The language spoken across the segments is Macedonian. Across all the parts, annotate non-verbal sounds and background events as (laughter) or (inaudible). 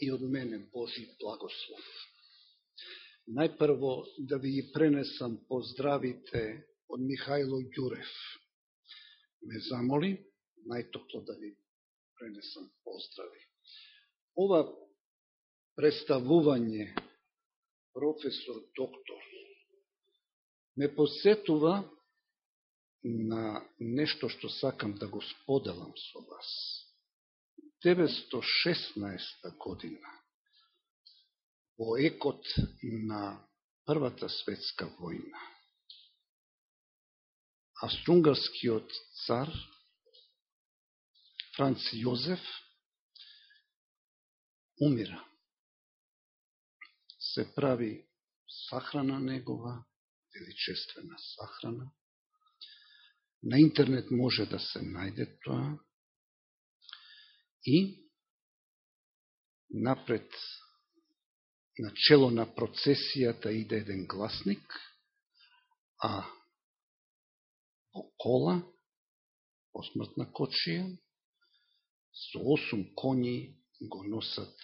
и од мене Божи благослов. Најпрво да ви пренесам поздравите од Михајло Јурев. Ме замоли најтопло да ви пренесам поздрави. Ова представување професор доктор ме посетува на нешто што сакам да го споделам со вас. 1916 година, во екот на Првата светска војна, авструнгарскиот цар Франц Јозеф умира. Се прави сахрана негова, величествена сахрана. На интернет може да се најде тоа. И напред на чело на процесијата иде еден гласник, а окола, кола, посмртна кочија, со осум коњи го носат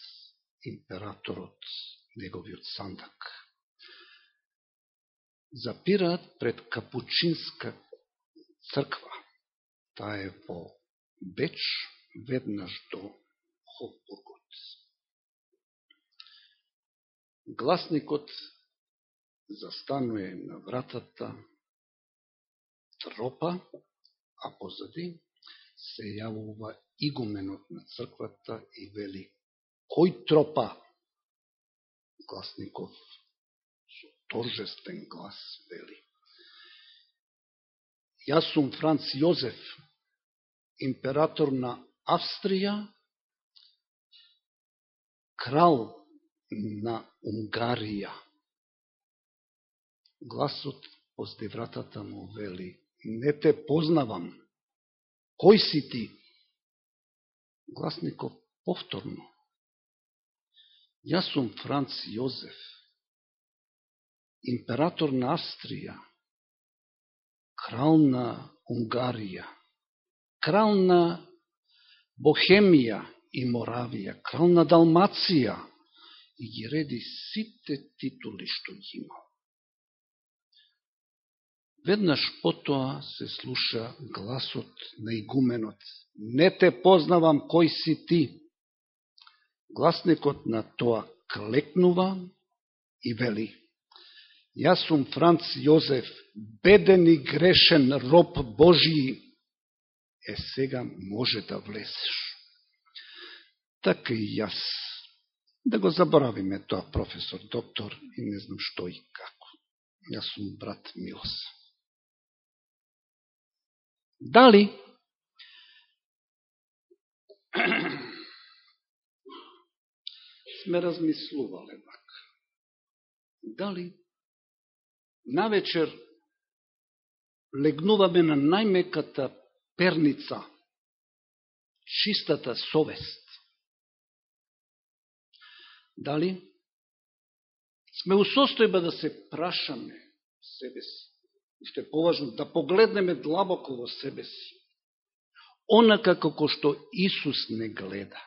императорот, неговиот сандак. Запираат пред Капучинска црква. Таа е во Беч, веднаш до Хопбургот. Гласникот застануе на вратата, тропа, а позади се јавува игуменот на црквата и вели Кој тропа? Гласников со торжествен глас вели. Јас сум Франц Јозеф, император на Австрија, крал на Унгарија. Гласот позди вратата му вели, не те познавам. Кој си ти? Гласникот повторно. Јас сум Франц Јозеф, император на Австрија, крал на Унгарија, крал на Бохемија и Моравија, крал на Далмација и ги реди сите титули што ги имал. Веднаш потоа се слуша гласот на игуменот. Не те познавам кој си ти. Гласникот на тоа клекнува и вели. Јас сум Франц Јозеф, беден и грешен роб Божији“. Е, сега може да влезеш. Така и јас. Да го заборавиме тоа, професор, доктор, и не знам што и како. Јас сум брат Милос. Дали сме размислувале вака? Дали навечер легнуваме на најмеката перница, чистата совест? Дали сме у состојба да се прашаме себе си? уште поважно, да погледнеме длабоко во себе си. Онака како што Исус не гледа.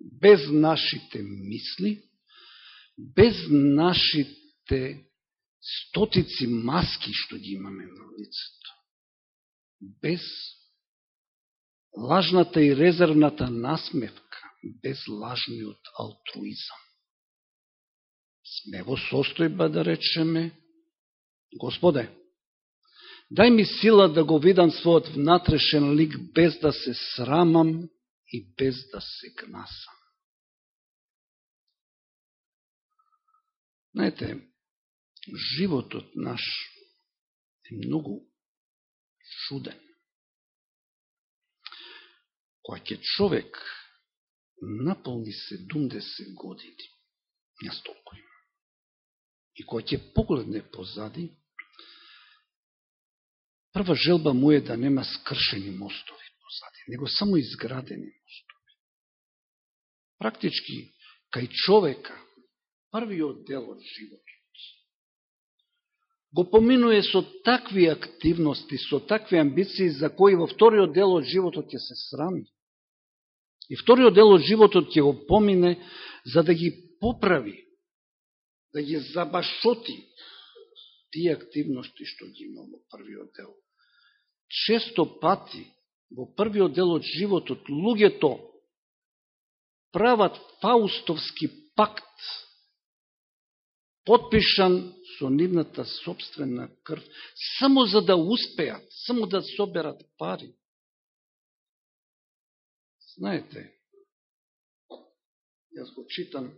Без нашите мисли, без нашите стотици маски што ги имаме на лицето. Без лажната и резервната насмевка, без лажниот алтруизам. Сме во состојба да речеме Господе, дај ми сила да го видам својот внатрешен лик без да се срамам и без да се гнасам. Знаете, животот наш е многу чуден. Која ќе човек наполни 70 години, не столку има, и која ќе погледне позади, Прва желба му е да нема скршени мостови позади, него само изградени мостови. Практички, кај човека, првиот дел од животот, го поминуе со такви активности, со такви амбиции, за кои во вториот дел од животот ќе се срами. И вториот дел од животот ќе го помине за да ги поправи, да ги забашоти тие активности што ги има во првиот дел. Често пати во првиот дел од животот луѓето прават фаустовски пакт подпишан со нивната собствена крв, само за да успеат, само да соберат пари. Знаете, јас го читам,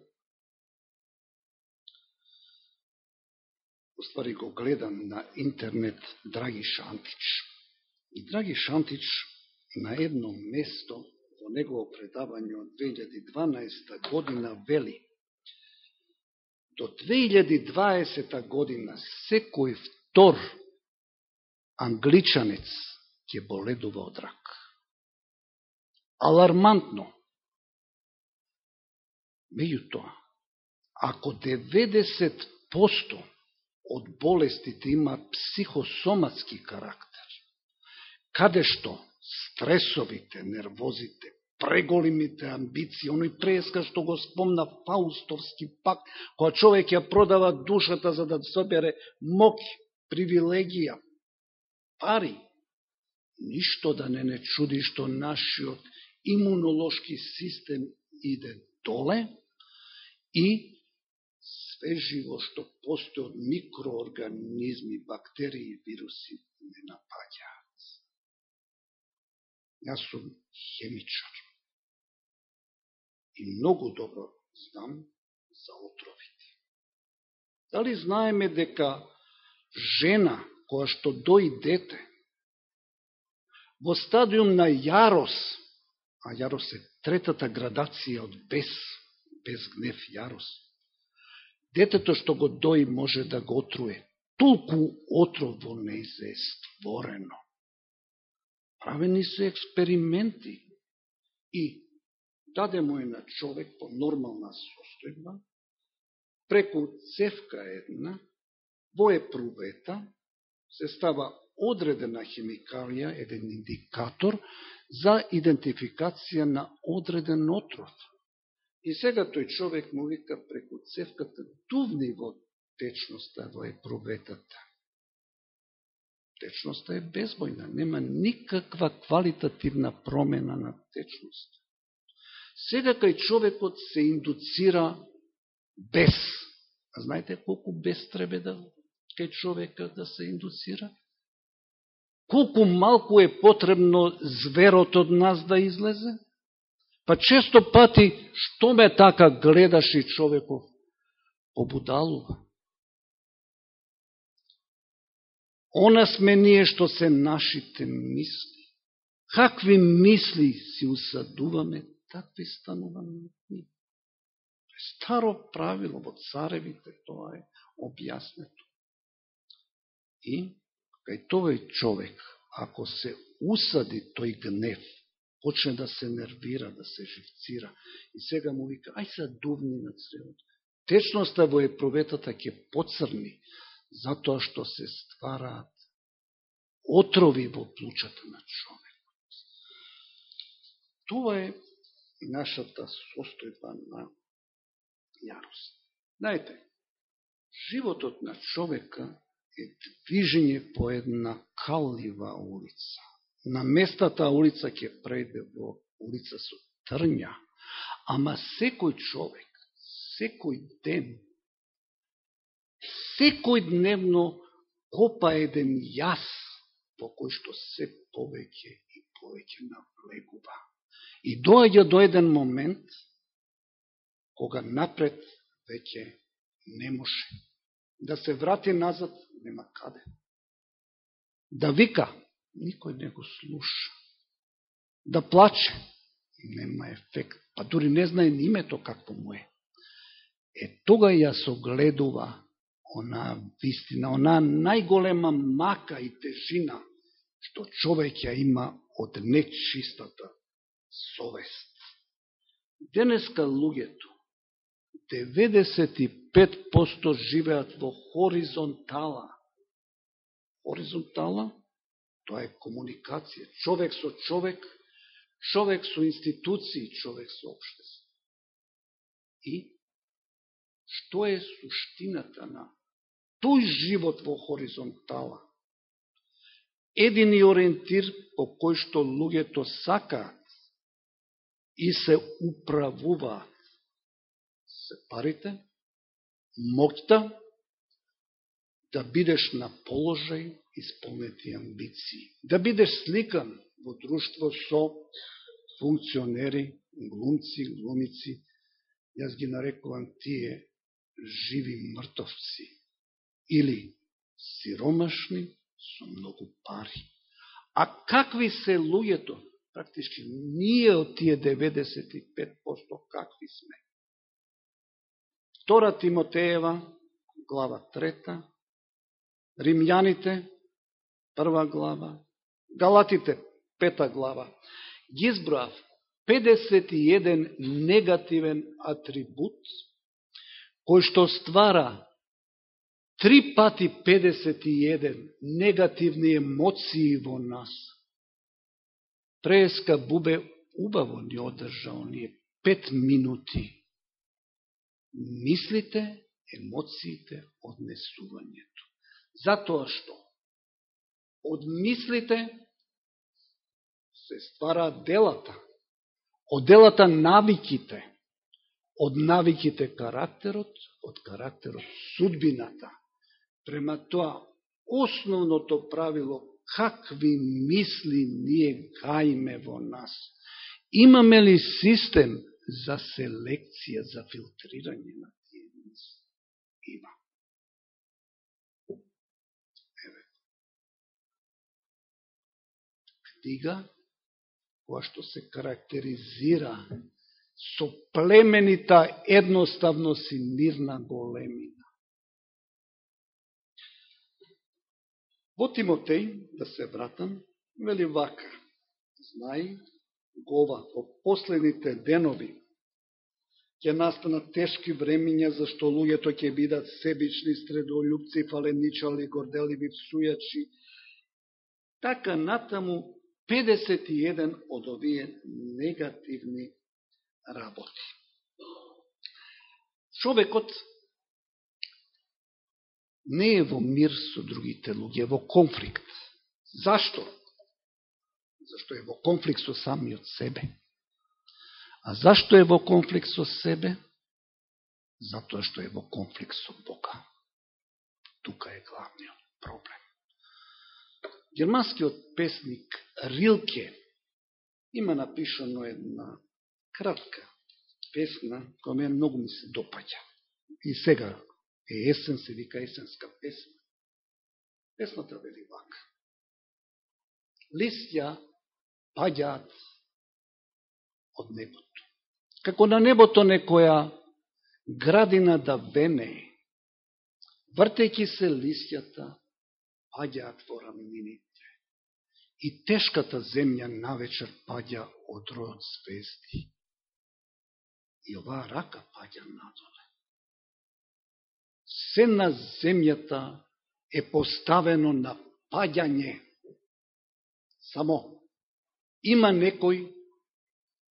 оствари го гледам на интернет Драги Шантич. И Драги Шантич на едно место во негово предавање од 2012 година вели до 2020 година секој втор англичанец ќе боледува од рак. Алармантно. Меѓутоа, ако 90% од болестите има психосоматски карактер, каде што стресовите, нервозите, преголимите амбиции, оној преска што го спомна Фаустовски пак, која човек ја продава душата за да собере мок, привилегија, пари. Ништо да не не чуди што нашиот имунолошки систем иде доле и све живо што постои од микроорганизми, бактерии и вируси не напаѓаат. Јас сум хемичар и многу добро знам за отровите. Дали знаеме дека жена која што дои дете во стадиум на јарос, а јарос е третата градација од без, без гнев јарос, детето што го дои може да го отруе. Толку отров во нејзе е створено. Правени се експерименти и даде му е на човек по нормална состојба, преку цевка една, во епрувета, се става одредена химикалија, еден индикатор за идентификација на одреден отров. И сега тој човек му вика преку цевката дувни во течноста во пробетата. Течноста е безбојна, нема никаква квалитативна промена на течноста. Сега кај човекот се индуцира без. А знаете колку без требе да кај човека да се индуцира? Колку малку е потребно зверот од нас да излезе? Па често пати, што ме така гледаш и човеков побудалува? Она сме ние што се нашите мисли. Какви мисли си усадуваме, такви стануваме. Старо правило во царевите, тоа е објаснето. И, кај тој човек, ако се усади тој гнев, почне да се нервира, да се живцира, и сега му вика, ај се дувни на цревот. Течноста во епроветата ќе поцрни, затоа што се ствараат отрови во плучата на човекот. Тоа е нашата состојба на јарост. Знаете, животот на човека е движење по една калива улица. На местата улица ќе прејде во улица со трња, ама секој човек, секој ден, секој дневно копа еден јас по кој што се повеќе и повеќе навлегува. И доаѓа до еден момент, кога напред веќе не може. Да се врати назад, нема каде. Да вика, никој не го слуша. Да плаче, нема ефект. Па дури не знае името какво му е. Е, тога ја согледува она вистина, она најголема мака и тежина што човек ја има од нечистата совест. Денеска луѓето, 95% живеат во хоризонтала. Хоризонтала, тоа е комуникација. Човек со човек, човек со институции, човек со обштество. И што е суштината на тој живот во хоризонтала? Едини ориентир по кој што луѓето сакаат и се управува, се парите, моќта, да бидеш на положај исполнети амбиции, да бидеш сликан во друштво со функционери, глумци, глумици, јас ги нарекувам тие живи мртовци, или сиромашни со многу пари. А какви се луѓето? Практички, ние од тие 95% какви сме? Втора Тимотеева, глава трета, Римјаните, прва глава, Галатите, пета глава. Ги избрав 51 негативен атрибут, кој што ствара три пати 51 негативни емоции во нас. Преска Бубе убаво ни одржа оние пет минути. Мислите, емоциите, однесувањето. Затоа што од мислите се ствара делата, од делата навиките, од навиките карактерот, од карактерот судбината. Према тоа, основното правило, какви мисли ние гајме во нас. Имаме ли систем за селекција, за филтрирање на тие мисли? Има. Еве. Книга, која што се карактеризира со племенита едноставност и мирна големина. Во Тимотеј, да се вратам, вели вака, знај, гова, во последните денови ќе настанат тешки времења, зашто луѓето ќе бидат себични, средолюбци, фаленичали, горделиви, всујачи. Така натаму 51 од овие негативни работи. Човекот не е во мир со другите луѓе, е во конфликт. Зашто? Зашто е во конфликт со самиот себе. А зашто е во конфликт со себе? Затоа што е во конфликт со Бога. Тука е главниот проблем. Германскиот песник Рилке има напишано една кратка песна, која ме многу ми се допаѓа. И сега е есен, се вика есенска песна. Песната вели вака. Листја паѓаат од небото. Како на небото некоја градина да вене, вртејќи се листјата, паѓаат во рамнините. И тешката земја навечер паѓа од род звезди. И оваа рака паѓа надолу се на земјата е поставено на паѓање. Само има некој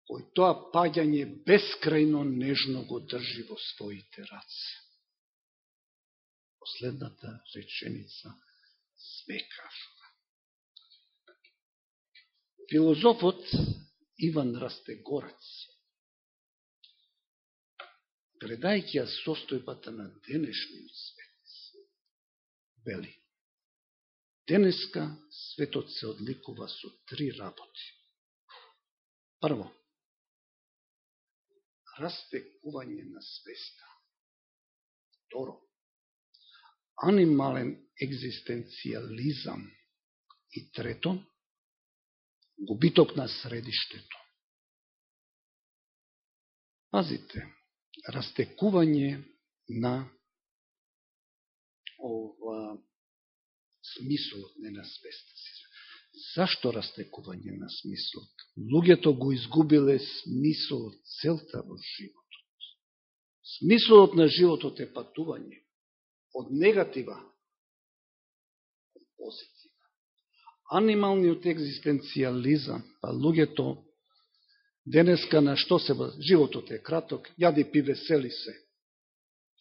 кој тоа паѓање бескрајно нежно го држи во своите раце. Последната реченица све. Филозофот Иван Растегорец гледајќи ја состојбата на денешниот свет, вели, денеска светот се одликува со три работи. Прво, растекување на свеста. Второ, анимален екзистенциализам. И трето, губиток на средиштето. Пазите, растекување на ова смислот, не на свеста си. Зашто растекување на смислот? Луѓето го изгубиле смислот целта во животот. Смислот на животот е патување од негатива од позитива. Анималниот екзистенциализам, па луѓето Денеска на што се животот е краток, јади пи весели се.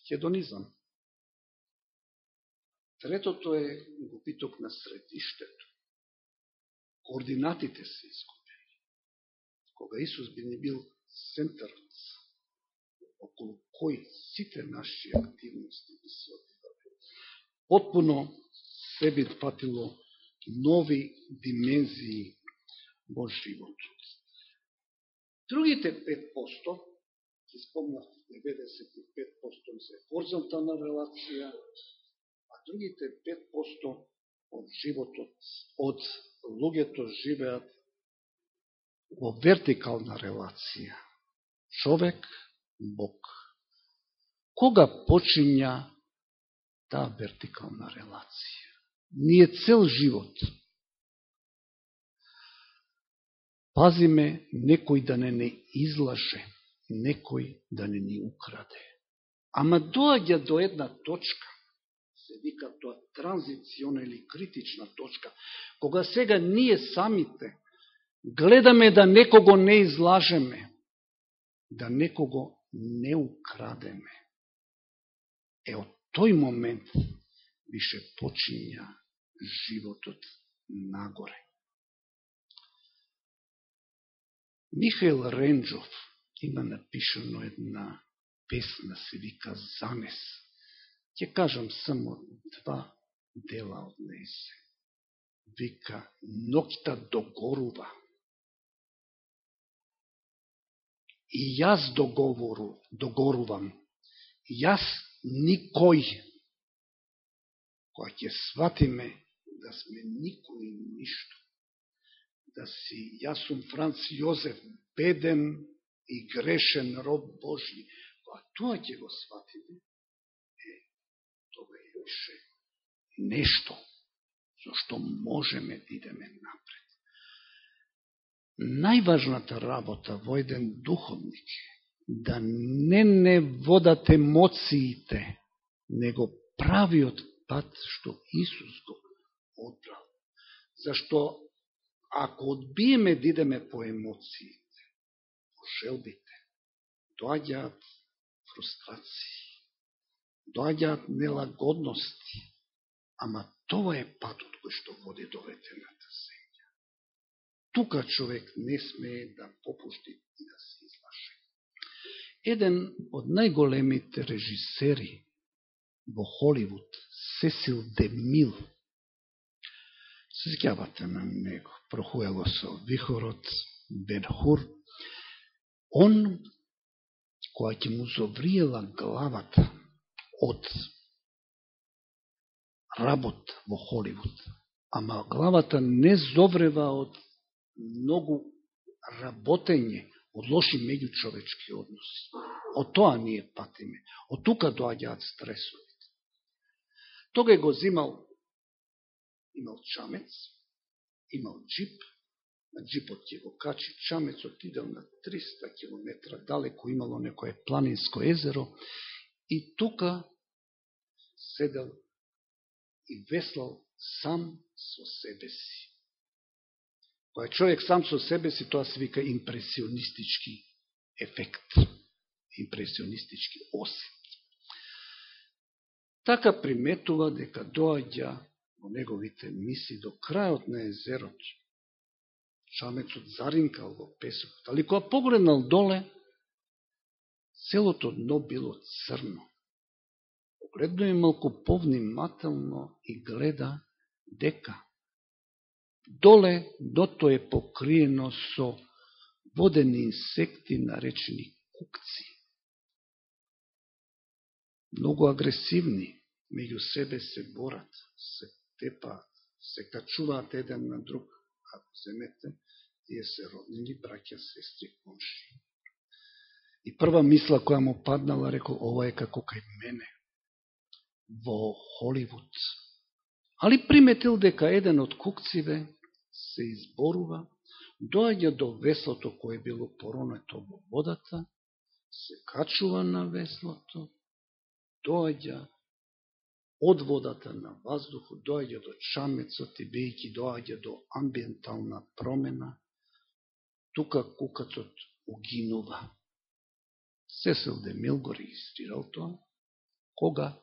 Хедонизам. Третото е губиток на средиштето. Координатите се изгубени. Кога Исус би не бил центарот, околу кој сите наши активности би се одвивали, потпуно се би патило нови димензии во животот. Другите 5%, ќе спомнав 95% за хоризонтална релација, а другите 5% од животот, од луѓето живеат во вертикална релација. Човек, Бог. Кога почиња таа вертикална релација? Ние цел живот пазиме некој да не не излаже, некој да не ни украде. Ама доаѓа до една точка се вика тоа транзициона или критична точка, кога сега ние самите гледаме да некого не излажеме, да некого не украдеме. Е, од тој момент више почиња животот нагоре. Михаил Ренджов има напишано една песна, се вика Занес ќе кажам само два дела од нејсе. Вика, ноќта догорува. И јас договору, догорувам. Јас никој. Која ќе сватиме да сме никој ништо. Да си, јас сум Франц Јозеф, беден и грешен роб Божи. а тоа ќе го сватиме, беше нешто со што можеме да идеме напред. Најважната работа во еден духовник е да не не водат емоциите, него правиот пат што Исус го одбрал. Зашто ако одбиеме да идеме по емоциите, по желбите, доаѓаат фрустрации доаѓаат нелагодности, ама тоа е патот кој што води до ветената земја. Тука човек не смее да попушти и да се излаше. Еден од најголемите режисери во Холивуд, Сесил Демил, се згјавате на него, прохуело со вихорот, Бенхур, он, која ќе му зовриела главата, од работ во Холивуд. Ама главата не зоврева од многу работење, од лоши меѓучовечки односи. Од тоа ние патиме. Од тука доаѓаат стресовите. Тога го зимал, имал чамец, имал джип, на джипот ќе го качи чамецот, идел на 300 км далеко, имало некое планинско езеро И тука седел и веслал сам со себе си. Кога човек сам со себе си, тоа се вика импресионистички ефект, импресионистички осет. Така приметува дека доаѓа во неговите мисли до крајот на езерот. Чамецот заринкал во песокот, али кога погледнал доле, целото дно било црно. Погледно е малку повнимателно и гледа дека доле дото е покриено со водени инсекти наречени кукци. Многу агресивни, меѓу себе се борат, се тепаат, се качуваат еден на друг, ако земете, тие се роднини, браќа, сестри, комши. И прва мисла која му паднала, рекол, ова е како кај мене, во Холивуд. Али приметил дека еден од кукциве се изборува, доаѓа до веслото кое било поронето во водата, се качува на веслото, доаѓа од водата на ваздухот, доаѓа до чамецот и бејќи доаѓа до амбиентална промена, тука кукацот угинува. Сесел Демил го регистрирал тоа, кога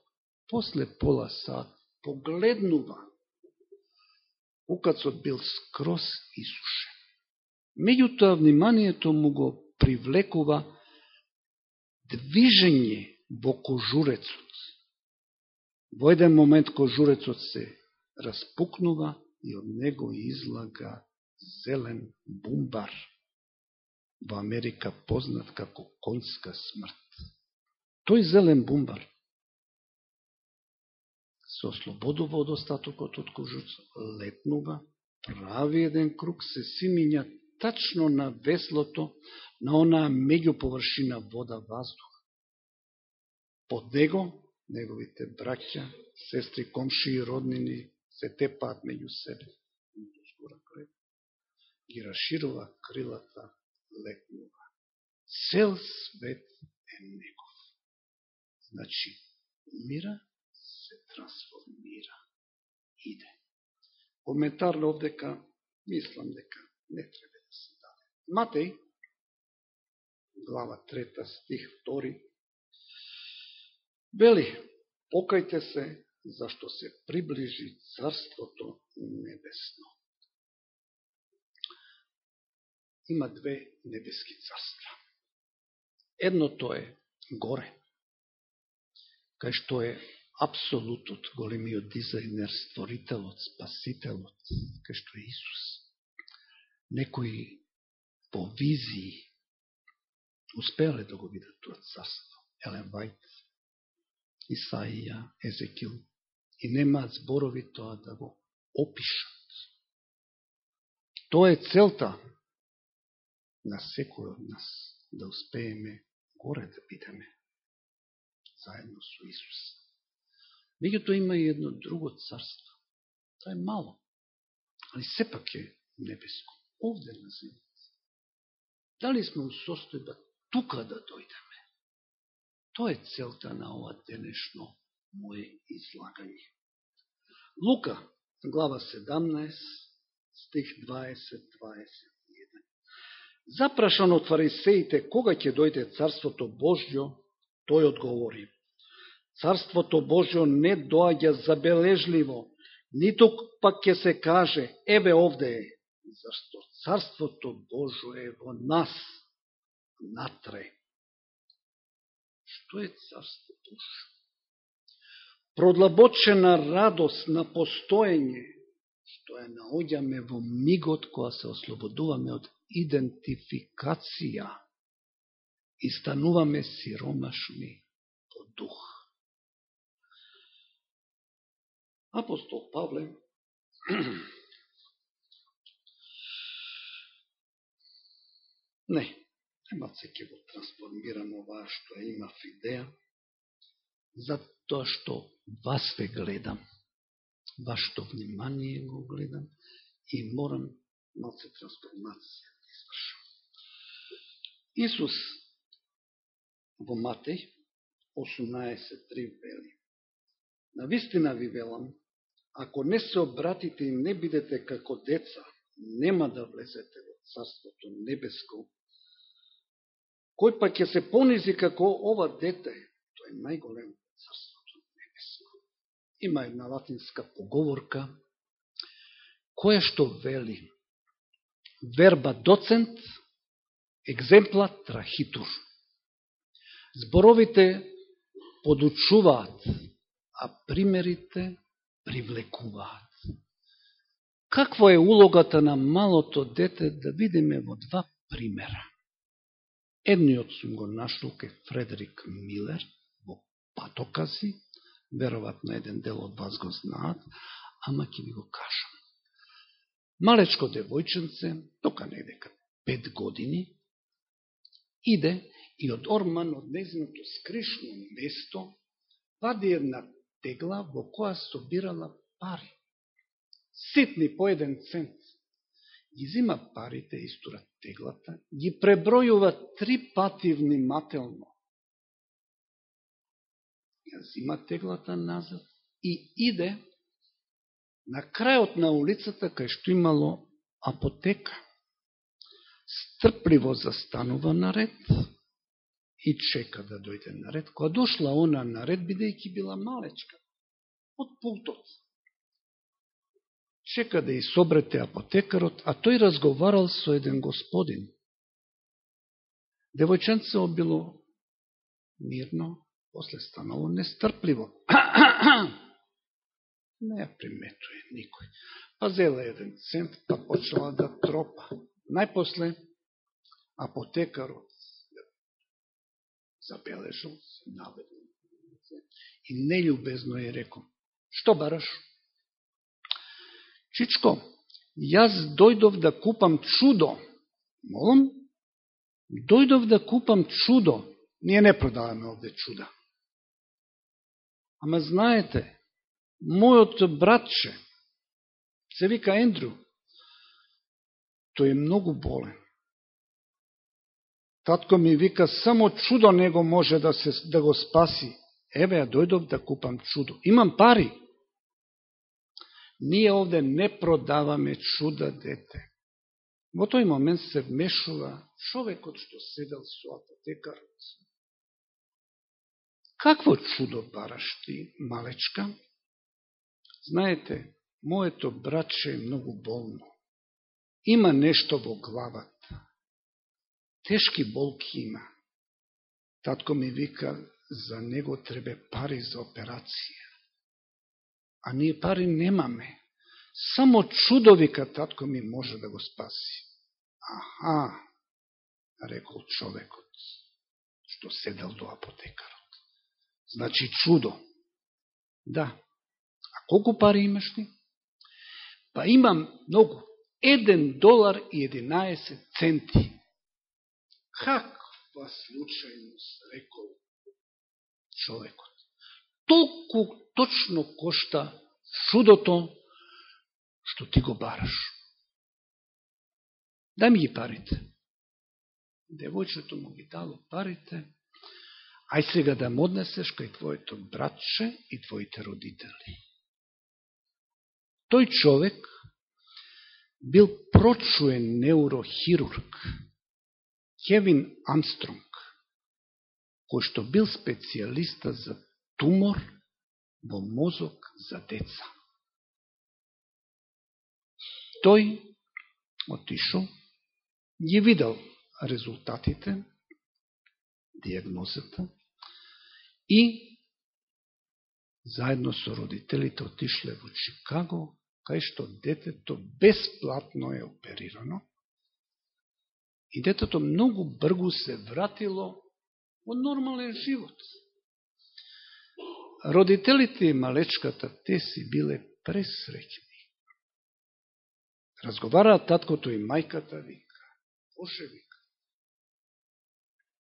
после пола сат погледнува, кукацот бил скрос исушен. Меѓутоа, вниманието му го привлекува движење во кожурецот. Во еден момент кожурецот се распукнува и од него излага зелен бумбар, во Америка познат како конска смрт. Тој зелен бумбар се ослободува од остатокот од кожуц, летнува, прави еден круг, се симиња тачно на веслото, на онаа меѓуповршина вода ваздух Под него, неговите браќа, сестри, комши и роднини се тепаат меѓу себе. Ги расширува крилата, летнува. Цел свет е негов. Значи, мира се трансформира. Иде. Коментар овдека, мислам дека не треба да се даде. Матеј, глава 3, стих 2, вели, покајте се, зашто се приближи Царството Небесно. Има две небески царства. Едното е горе, кај што е апсолутот, големиот дизајнер, створителот, спасителот, кај што е Исус. Некои по визии успеале да го видат тоа царство. Елен Вајт, Исаија, Езекил. И немаат зборови тоа да го опишат. Тоа е целта на секој од нас, да успееме горе да бидеме, заедно со Исус. Меѓуто има и едно друго царство. Тоа е мало, али сепак е небеско. Овде на земјата. Дали сме у состојба тука да дојдеме? Тоа е целта на ова денешно моје излагање. Лука, глава 17, стих 20-21. Запрашан од фарисеите кога ќе дојде Царството Божјо, тој одговори. Царството Божјо не доаѓа забележливо, ниту пак ќе се каже, еве овде е, зашто Царството Божјо е во нас, натре. Што е Царство Божјо? Продлабочена радост на постоење, што е наоѓаме во мигот која се ослободуваме од идентификација и стануваме сиромашни по дух. Апостол Павле (clears throat) не, нема се ќе го трансформирам ова што има имав идеја, затоа што вас ве гледам, вашето внимание го гледам и морам малце трансформација да извршам. Исус во Матеј 18.3 вели Навистина ви велам, ако не се обратите и не бидете како деца, нема да влезете во Царството Небеско. Кој па ќе се понизи како ова дете, тој е најголем Царството небесно. Има една латинска поговорка, која што вели верба доцент, екземпла трахитур. Зборовите подучуваат, а примерите привлекуваат. Каква е улогата на малото дете да видиме во два примера? Едниот сум го нашол ке Фредерик Милер во патокази, веројатно еден дел од вас го знаат, ама ќе ви го кажам. Малечко девојченце, тока недека пет години, иде и од Орман, од незиното скришно место, вади една тегла во која собирала пари. Ситни по еден цент. Ги зима парите, истура теглата, ги пребројува три пати внимателно. Ја зима теглата назад и иде на крајот на улицата кај што имало апотека. трпливо застанува наред и чека да дојде наред. Кога дошла она наред, бидејќи била малечка, од пултот. Чека да и собрете апотекарот, а тој разговарал со еден господин. Девојченце било мирно, после станало нестрпливо. (clears throat) Не ја приметуе никој. Па зела еден цент, па почела да тропа. Најпосле апотекарот забележал, се наведен и нељубезно е рекол, што бараш? Чичко, јас дојдов да купам чудо. Молам? Дојдов да купам чудо. Ние не продаваме овде чуда. Ама знаете, мојот братче, се вика Ендрю, тој е многу болен. Татко ми вика, само чудо него може да, се, да го спаси. Еве, ја дојдов да купам чудо. Имам пари. Ние овде не продаваме чуда, дете. Во тој момент се вмешува човекот што седел со апотекарот. Какво чудо бараш ти, малечка? Знаете, моето братче е многу болно. Има нешто во главата. Тешки болки има. Татко ми вика, за него требе пари за операција. А ние пари немаме. Само чудо, вика, татко ми може да го спаси. Аха, рекол човекот, што седел до апотекарот. Значи чудо. Да. А колку пари имаш ни? Па имам многу. 1 долар и 11 центи. Каква случајност, рекол човекот. Толку точно кошта чудото што ти го бараш. Дај ми ги парите. Девојчето му ги дало парите, ај сега да му однесеш кај твоето братче и твоите родители. Тој човек бил прочуен неурохирург, Кевин Амстронг, кој што бил специјалиста за тумор во мозок за деца. Тој отишол, ги видел резултатите, диагнозата и заедно со родителите отишле во Чикаго, кај што детето бесплатно е оперирано и детето многу бргу се вратило во нормален живот. Родителите и малечката, те си биле пресреќни. Разговараат таткото и мајката, вика, Боже, вика,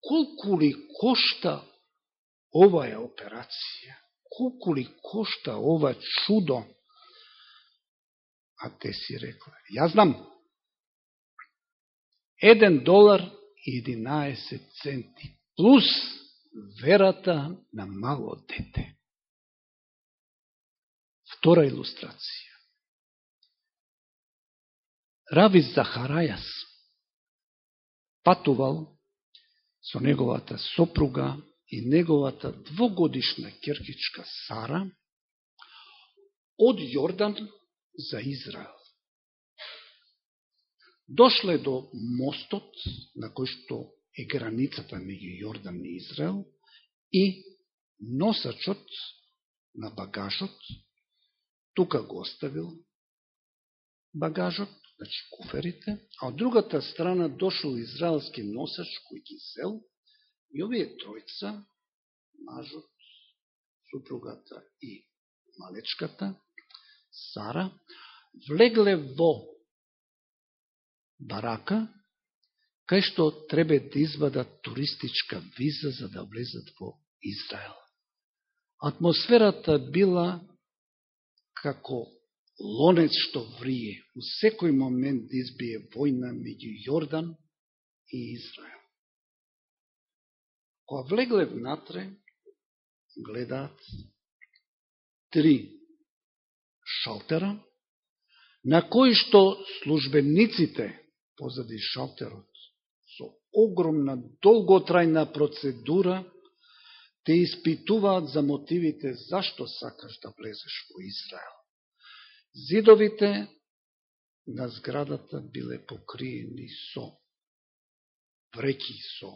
колку ли кошта оваја операција? Колку ли кошта ова чудо? А те си рекла, ја знам, Еден долар и 11 центи, плюс верата на мало дете. Втора илустрација. Рави Захарајас патувал со неговата сопруга и неговата двогодишна керкичка Сара од Јордан за Израел. Дошле до мостот на кој што е границата меѓу Јордан и Израел и носачот на багажот тука го оставил багажот значи куферите, а од другата страна дошол израелски носач кој ги зел и овие тројца, мажот, супругата и малечката, Сара, влегле во барака, кај што треба да извадат туристичка виза за да влезат во Израел. Атмосферата била како лонец што врие, у секој момент да избие војна меѓу Јордан и Израел. Кога влегле внатре, гледаат три шалтера, на кои што службениците позади шалтерот со огромна, долготрајна процедура, те испитуваат за мотивите зашто сакаш да влезеш во Израел. Зидовите на зградата биле покриени со вреки со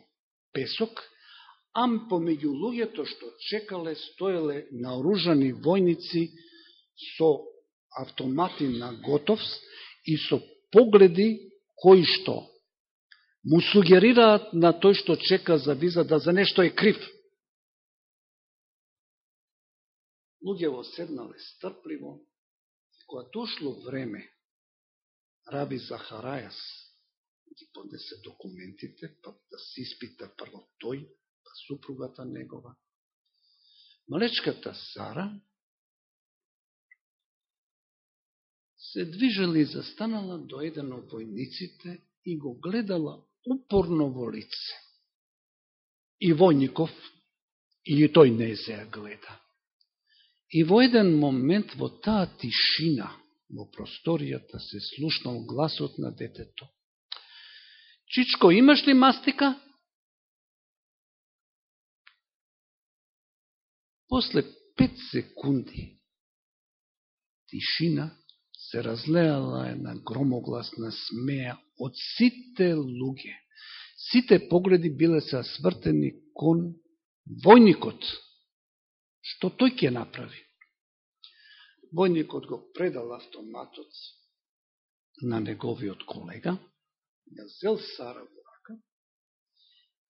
песок, ам помеѓу луѓето што чекале, стоеле наоружани војници со автомати на готовс и со погледи кои што му сугерираат на тој што чека за виза да за нешто е крив. Луѓе седнале стрпливо, кога дошло време, Раби Захарајас ги поднесе документите, па да се испита прво тој, па супругата негова. Малечката Сара се движела и застанала до еден од војниците и го гледала упорно во лице. И војников, и тој не се ја гледа. И во еден момент во таа тишина во просторијата се слушнал гласот на детето. Чичко, имаш ли мастика? После пет секунди тишина се разлеала една громогласна смеја од сите луѓе. Сите погледи биле се свртени кон војникот. Што тој ќе направи? Војникот го предал автоматот на неговиот колега, ја зел Сара во рака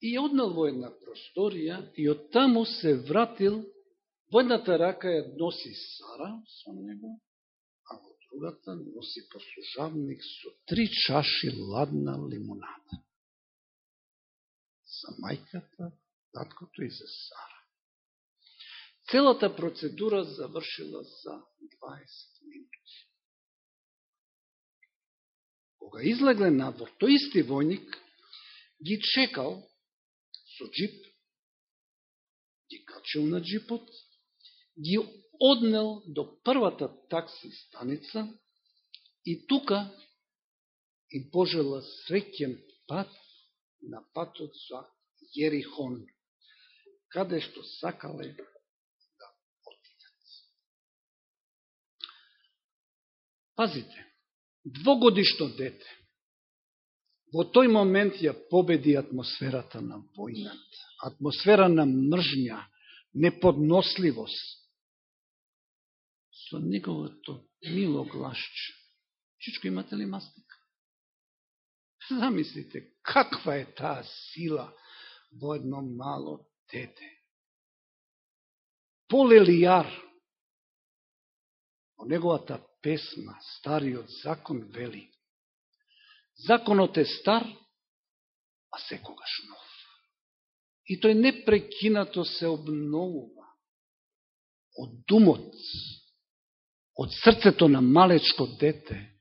и однал во една просторија и од таму се вратил, во едната рака ја носи Сара со него, а во другата носи послужавник со три чаши ладна лимонада. За мајката, таткото и за Сара. Целата процедура завршила за 20 минути. Кога излегле надвор, тој исти војник ги чекал со джип, ги качил на джипот, ги однел до првата такси станица и тука и пожела среќен пат на патот за Јерихон, каде што сакале Пазите, двогодишно дете, во тој момент ја победи атмосферата на војната, атмосфера на мржња, неподносливост. Со неговото мило глашче. Чичко, имате ли мастика? Замислите, каква е таа сила во едно мало дете. Полелијар, во неговата песма, стариот закон вели. Законот е стар, а секогаш нов. И тој непрекинато се обновува од думот, од срцето на малечко дете,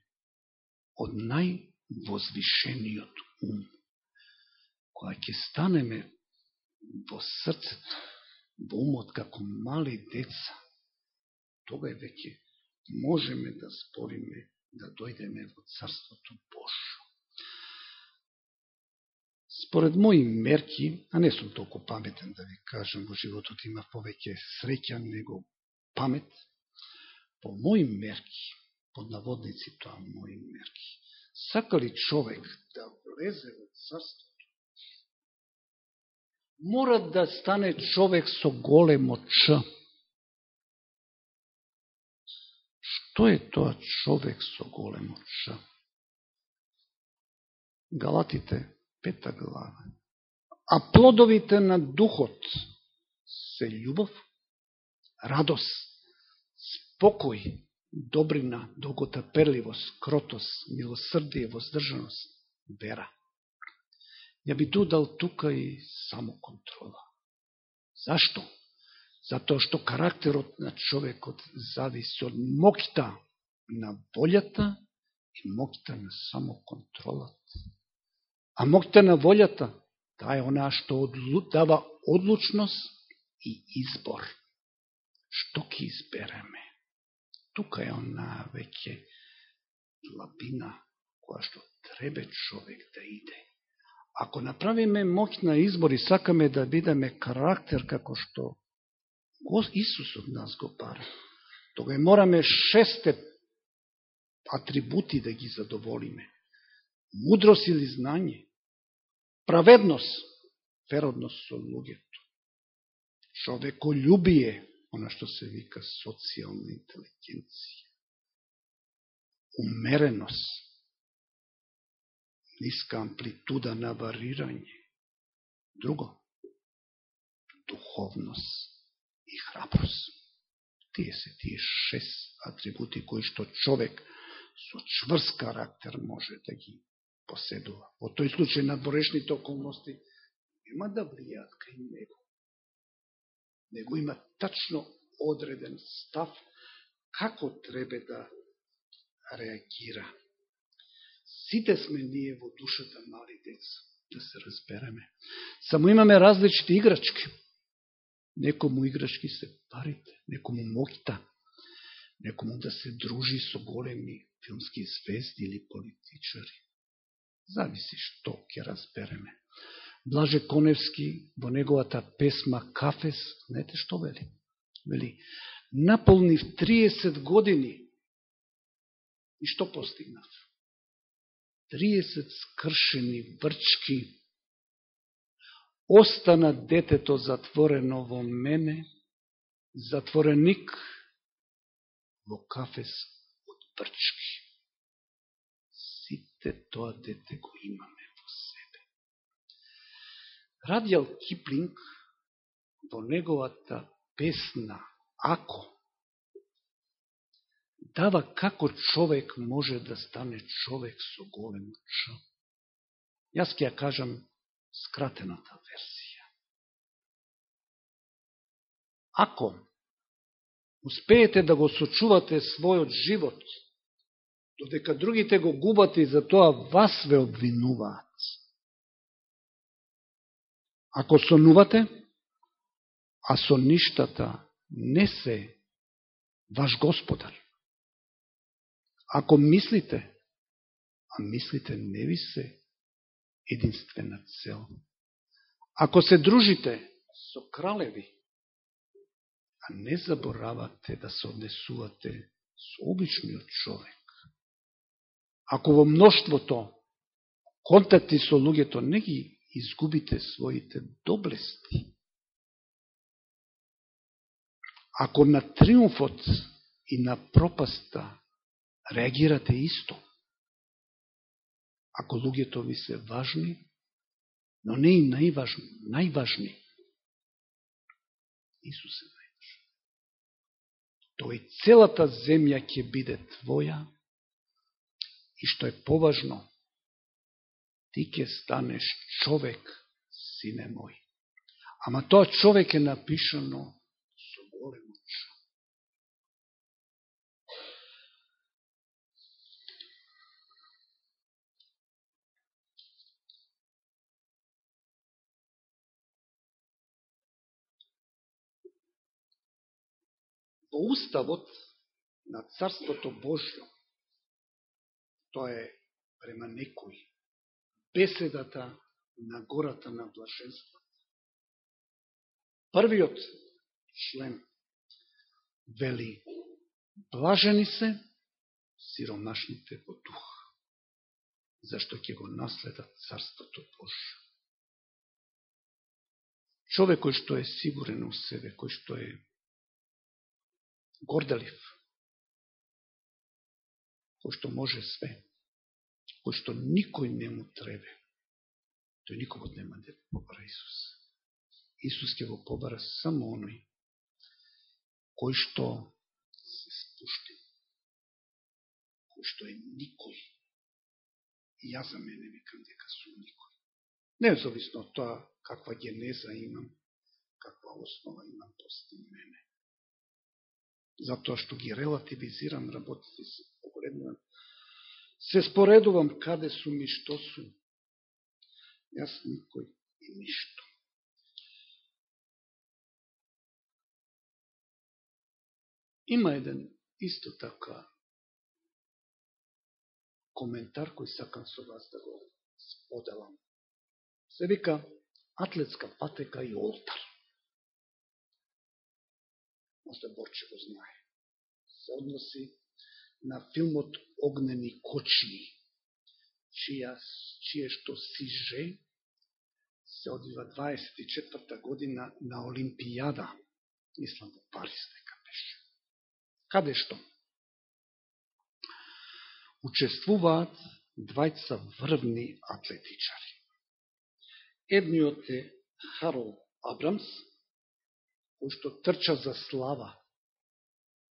од највозвишениот ум. Кога ќе станеме во срцето, во умот како мали деца, тога е веќе можеме да спориме да дојдеме во Царството Божо. Според мои мерки, а не сум толку паметен да ви кажам, во животот има повеќе среќа него памет, по мои мерки, под наводници тоа мои мерки, сака ли човек да влезе во Царството, мора да стане човек со големо Ч, Што е тоа човек со големо Ч? Галатите, пета глава. А плодовите на духот се љубов, радост, спокој, добрина, долготаперливост, кротост, милосрдие, воздржаност, вера. Ја би додал тука и самоконтрола. Зашто? Затоа што карактерот на човекот зависи од мокта на волјата и мокта на самоконтролот. А мокта на волјата, таа е она што дава одлучност и избор. Што ќе избереме? Тука е она веќе лабина која што треба човек да иде. Ако направиме моќна избор и сакаме да бидеме карактер како што Исус од нас го пара, тога мораме шесте атрибути да ги задоволиме. Мудрост или знање, праведност, веродност со луѓето, човеколюбие, она што се вика социјална интелигенција, умереност, ниска амплитуда на варирање. Друго, духовност и храброст. Тие се тие шест атрибути кои што човек со чврст карактер може да ги поседува. Во тој случај надборешните околности нема да влијат кај него. Него има тачно одреден став како треба да реагира Сите сме ние во душата мали деца, да се разбереме. Само имаме различни играчки. Некому играчки се парите, некому моќта, некому да се дружи со големи филмски звезди или политичари. Зависи што ќе разбереме. Блаже Коневски во неговата песма Кафес, знаете што вели? Вели, наполнив 30 години и што постигнав? 30 скршени врчки, остана детето затворено во мене, затвореник во кафес од врчки. Сите тоа дете го имаме во себе. Радијал Киплинг во неговата песна Ако дава како човек може да стане човек со големо Ч. Јас ќе ја кажам скратената версија. Ако успеете да го сочувате својот живот, додека другите го губате и за тоа вас ве обвинуваат. Ако сонувате, а сонништата не се ваш господар, Ако мислите, а мислите не ви се единствена цел. Ако се дружите со кралеви, а не заборавате да се однесувате со обичниот човек, ако во мноштвото контакти со луѓето не ги изгубите своите доблести, ако на триумфот и на пропаста реагирате исто. Ако луѓето ви се важни, но не и најважни, најважни. Исус е најважни. Тој целата земја ќе биде твоја и што е поважно, ти ќе станеш човек, сине мој. Ама тоа човек е напишано со големо по уставот на Царството Божјо, тоа е према некој, беседата на гората на блаженството. Првиот член вели, блажени се сиромашните по дух, зашто ќе го наследат Царството Божјо. Човек кој што е сигурен у себе, кој што е горделив, кој што може све, кој што никој не му требе, тој никогот нема да побара Исус. Исус ќе го побара само оној, кој што се спушти, кој што е никој. И ја за мене викам дека сум никој. Независно од тоа каква генеза имам, каква основа имам после мене затоа што ги релативизирам работите си, погледнувам, се споредувам каде сум и што сум. Јас никој и ништо. Има еден исто така коментар кој сакам со вас да го споделам. се вика атлетска патека и олтар. Може Борче го знае. Се односи на филмот Огнени кочи, чија, чие што сиже се одива 24 година на Олимпијада, мислам во Париз нека беше. Каде што? Учествуваат двајца врвни атлетичари. Едниот е Харол Абрамс, кој што трча за слава,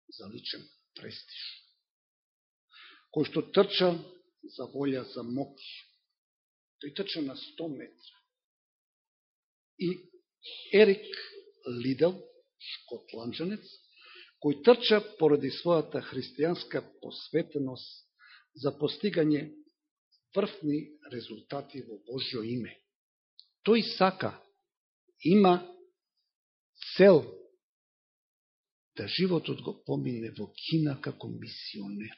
за личен престиж. Кој што трча за волја за моки. Тој трча на 100 метра. И Ерик Лидел, шкотланджанец, кој трча поради својата христијанска посветеност за постигање врвни резултати во Божјо име. Тој сака, има цел да животот го помине во Кина како мисионер.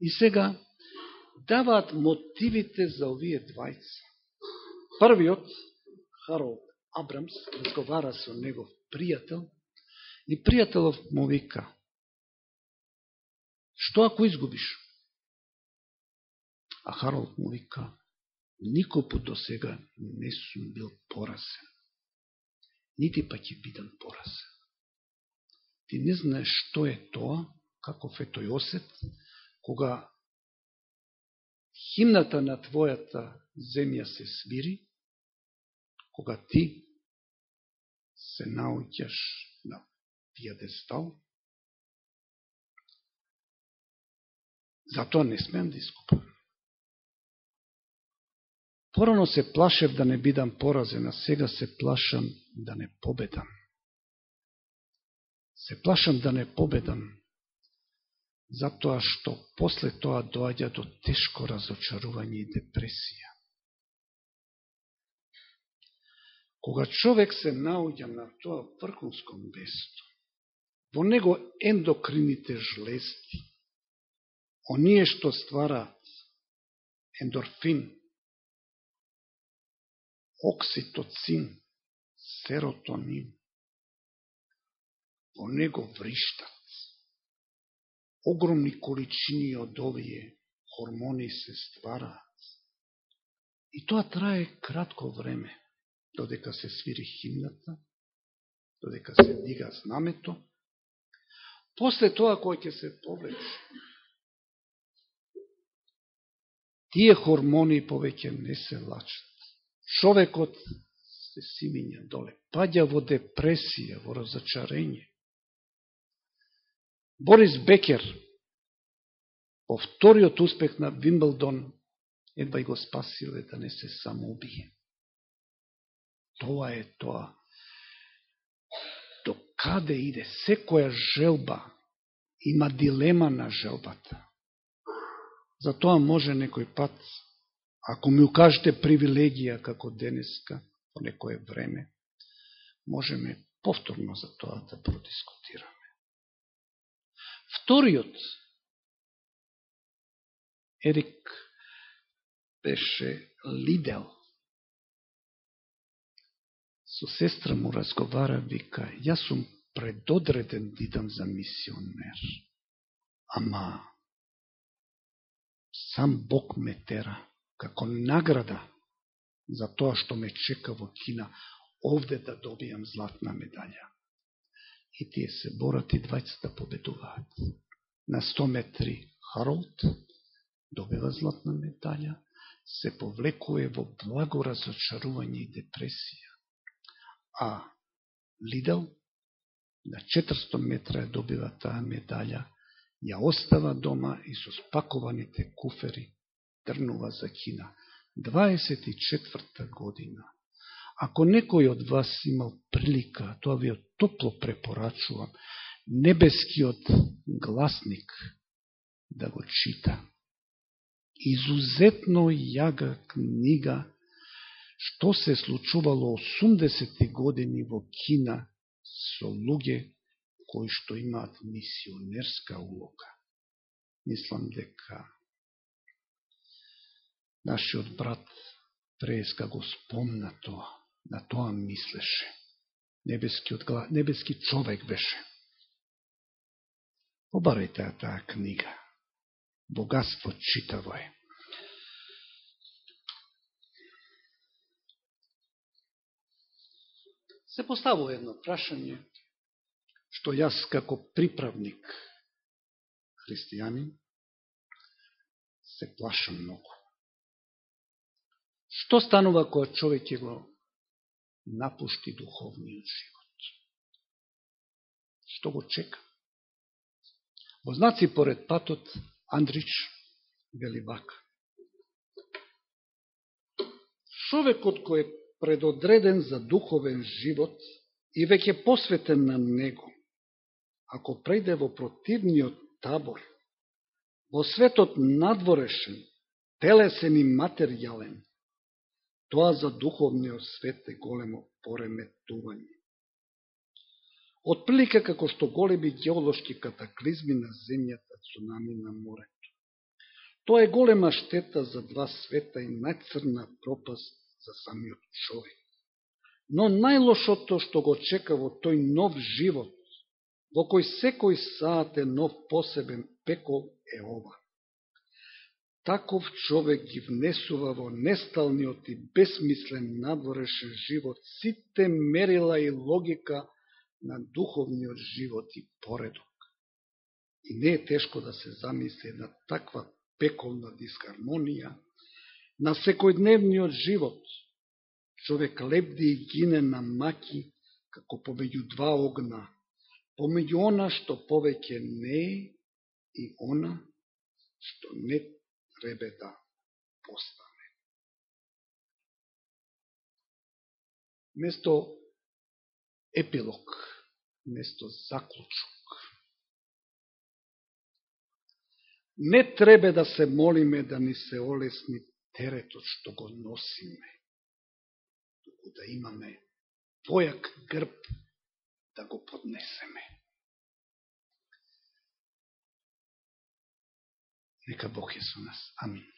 И сега даваат мотивите за овие двајца. Првиот, Харолд Абрамс, разговара со негов пријател и пријателов му вика Што ако изгубиш? А Харолд му вика Никој до сега не сум бил поразен. Нити па ќе бидам поразен. Ти не знаеш што е тоа, каков е тој осет, кога химната на твојата земја се свири, кога ти се наоѓаш на пијадестал, затоа не смеам да искупам. Порано се плашев да не бидам поразен, а сега се плашам да не победам. Се плашам да не победам, затоа што после тоа доаѓа до тешко разочарување и депресија. Кога човек се наоѓа на тоа врхунско место, во него ендокрините жлести, оние што ствараат ендорфин, окситоцин, серотонин, во него вриштат огромни количини од овие хормони се ствараат. И тоа трае кратко време, додека се свири химната, додека се дига знамето. После тоа кој ќе се повлече, тие хормони повеќе не се лачат. Човекот се симиња доле, паѓа во депресија, во разочарење. Борис Бекер, по вториот успех на Вимблдон, едва и го спасиле да не се самоубие. Тоа е тоа. До каде иде? Секоја желба има дилема на желбата. Затоа може некој пат, ако ми укажете привилегија како денеска, по некое време, можеме повторно за тоа да продискутираме. Вториот Ерик беше лидел. Со сестра му разговара, вика, јас сум предодреден да идам за мисионер. Ама, сам Бог ме тера, како награда за тоа што ме чека во Кина, овде да добијам златна медалја и тие се борат и двајцата да победуваат. На 100 метри Харолд добива златна медалја, се повлекува во благо разочарување и депресија. А Лидел на 400 метра добива таа медалја, ја остава дома и со спакуваните куфери трнува за Кина. 24 година Ако некој од вас имал прилика, тоа ви топло препорачувам, небескиот гласник да го чита. Изузетно јага книга што се случувало 80 години во Кина со луѓе кои што имаат мисионерска улога. Мислам дека нашиот брат преска го спомна тоа, на тоа мислеше. Небески, отгла... Небески човек беше. Обарајте таа книга. Богатство читаво е. Се поставува едно прашање, што јас како приправник христијанин се плашам многу. Што станува кога човек ќе го напушти духовниот живот? Што го чека? Во знаци поред патот Андрич вели. Човекот кој е предодреден за духовен живот и веќе посветен на него, ако прејде во противниот табор, во светот надворешен, телесен и материјален, тоа за духовниот свет е големо пореметување. Отприлика како што големи геолошки катаклизми на земјата, цунами на морето. Тоа е голема штета за два света и најцрна пропаст за самиот човек. Но најлошото што го чека во тој нов живот, во кој секој саат е нов посебен пекол е ова. Таков човек ги внесува во несталниот и безмислен надворешен живот сите мерила и логика на духовниот живот и поредок. И не е тешко да се замисли на таква пеколна дискармонија на секојдневниот живот, човек лепди и гине на маки, како помеѓу два огна, помеѓу она што повеќе не е и она што не треба да постане. Место епилог, место заклучок. Не треба да се молиме да ни се олесни теретот што го носиме, туку да имаме појак грб да го поднесеме. Нека Бог е со нас. Амин.